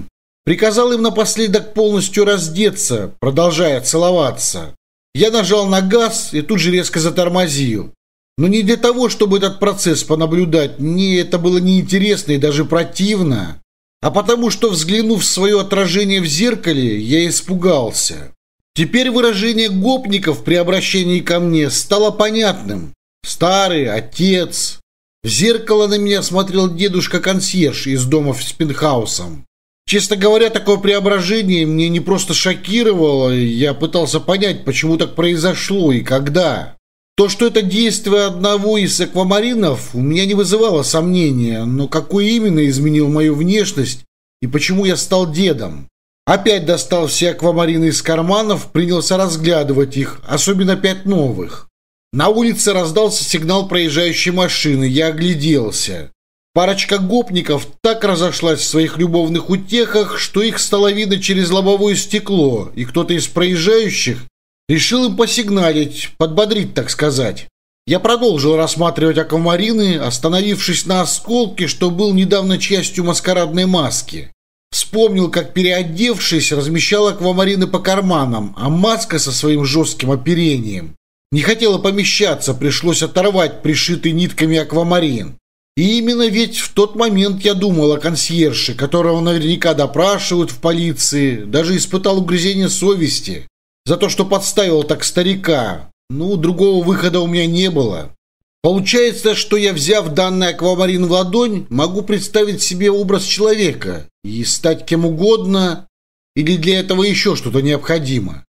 Приказал им напоследок полностью раздеться, продолжая целоваться. Я нажал на газ и тут же резко затормозил. Но не для того, чтобы этот процесс понаблюдать, мне это было неинтересно и даже противно, а потому что, взглянув в свое отражение в зеркале, я испугался. Теперь выражение гопников при обращении ко мне стало понятным. Старый, отец. В зеркало на меня смотрел дедушка-консьерж из дома с пентхаусом. Честно говоря, такое преображение мне не просто шокировало, я пытался понять, почему так произошло и когда. То, что это действие одного из аквамаринов, у меня не вызывало сомнения, но какой именно изменил мою внешность и почему я стал дедом? Опять достал все аквамарины из карманов, принялся разглядывать их, особенно пять новых. На улице раздался сигнал проезжающей машины, я огляделся. Парочка гопников так разошлась в своих любовных утехах, что их стало видно через лобовое стекло, и кто-то из проезжающих Решил им посигналить, подбодрить, так сказать. Я продолжил рассматривать аквамарины, остановившись на осколке, что был недавно частью маскарадной маски. Вспомнил, как переодевшись, размещал аквамарины по карманам, а маска со своим жестким оперением. Не хотела помещаться, пришлось оторвать пришитый нитками аквамарин. И именно ведь в тот момент я думал о консьерже, которого наверняка допрашивают в полиции, даже испытал угрызение совести за то, что подставил так старика. Ну, другого выхода у меня не было. Получается, что я, взяв данный аквамарин в ладонь, могу представить себе образ человека и стать кем угодно, или для этого еще что-то необходимо.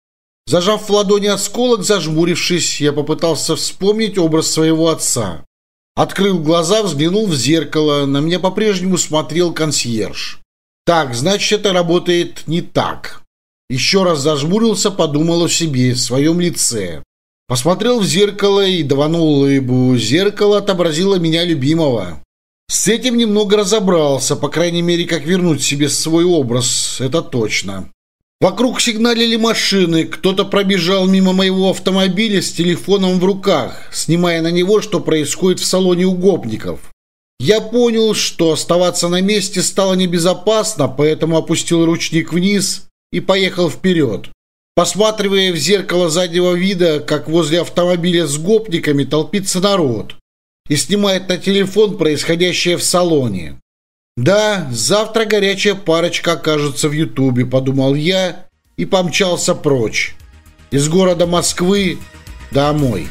Зажав в ладони осколок, зажмурившись, я попытался вспомнить образ своего отца. Открыл глаза, взглянул в зеркало, на меня по-прежнему смотрел консьерж. Так, значит, это работает не так еще раз зажмурился, подумал о себе, в своем лице. Посмотрел в зеркало и даванул улыбу. Зеркало отобразило меня любимого. С этим немного разобрался, по крайней мере, как вернуть себе свой образ, это точно. Вокруг сигналили машины, кто-то пробежал мимо моего автомобиля с телефоном в руках, снимая на него, что происходит в салоне у гопников. Я понял, что оставаться на месте стало небезопасно, поэтому опустил ручник вниз и поехал вперед. Посматривая в зеркало заднего вида, как возле автомобиля с гопниками толпится народ и снимает на телефон происходящее в салоне. «Да, завтра горячая парочка окажется в Ютубе», — подумал я и помчался прочь. Из города Москвы домой.